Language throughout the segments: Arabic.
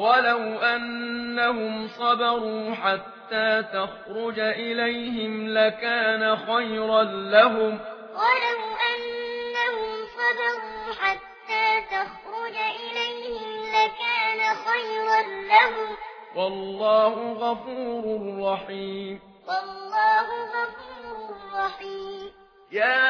ولو أنهم صبروا حتى تخرج إليهم لكان خيرا لهم ولو أنهم صبروا حتى تخرج إليهم لكان خيرا لهم والله غفور رحيم والله غفور رحيم يا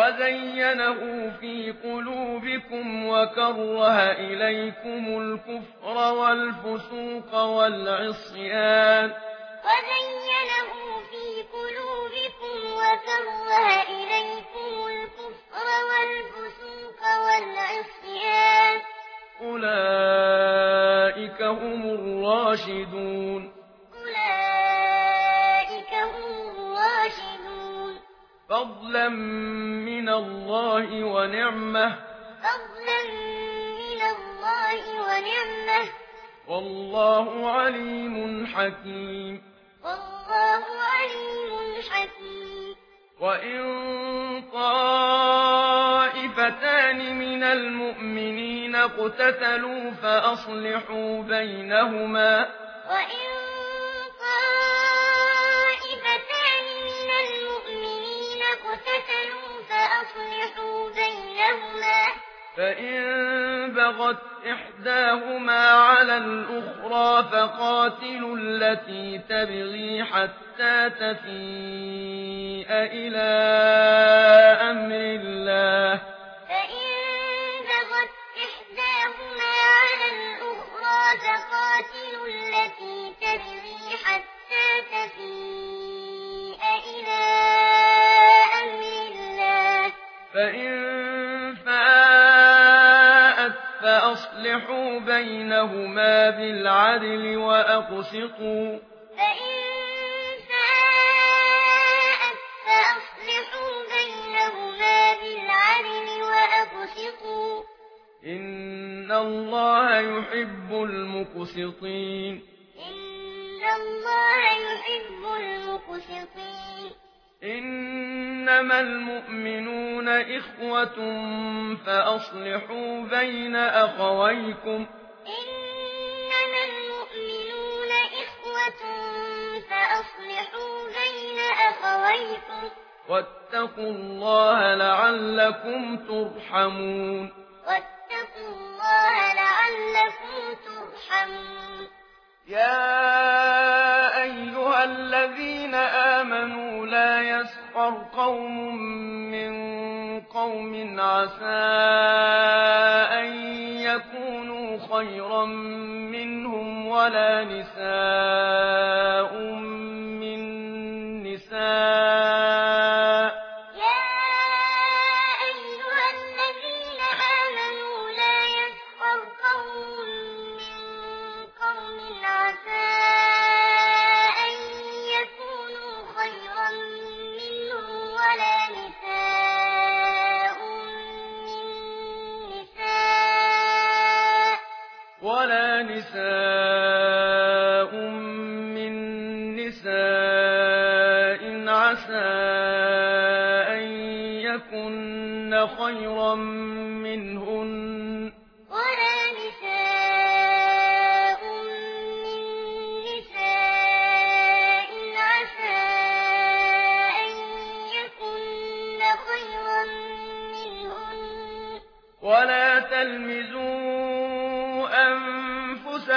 وزينه في قلوبكم وكره إليكم الكفر والفسوق والعصيان وزينه في قلوبكم وكره إليكم الكفر والفسوق والعصيان أولئك هم الراشدون فضلا الله ونعمه. فضلا من الله ونعمه. والله عليم حكيم. والله عليم حكيم. وإن طائفتان من المؤمنين اقتتلوا فأصلحوا بينهما. بلغت إحداهما على الأخرى فقاتلوا التي تبغي حتى تفيئ إلى أمر الله. فإن فأصلحوا بينهما بالعدل وأقسطوا إن الله يحب المقسطين إن الله يحب المقسطين إنما المؤمنون إخوة فأصلحوا بين أخويكم إنما المؤمنون إخوة فأصلحوا بين أخويكم واتقوا الله لعلكم ترحمون واتقوا الله لعلكم ترحمون يا أيها الذين آمنوا لا يسقر قوم من قوم عسى أن يكونوا خيرا منهم ولا نسان ولا نساء من نساء عسى أن يكن خيرا منهن. ولا نساء من نساء عسى أن يكن خيرا منهن. ولا تلمزوا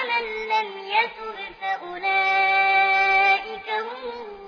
ومن لم يتب فأولئك هم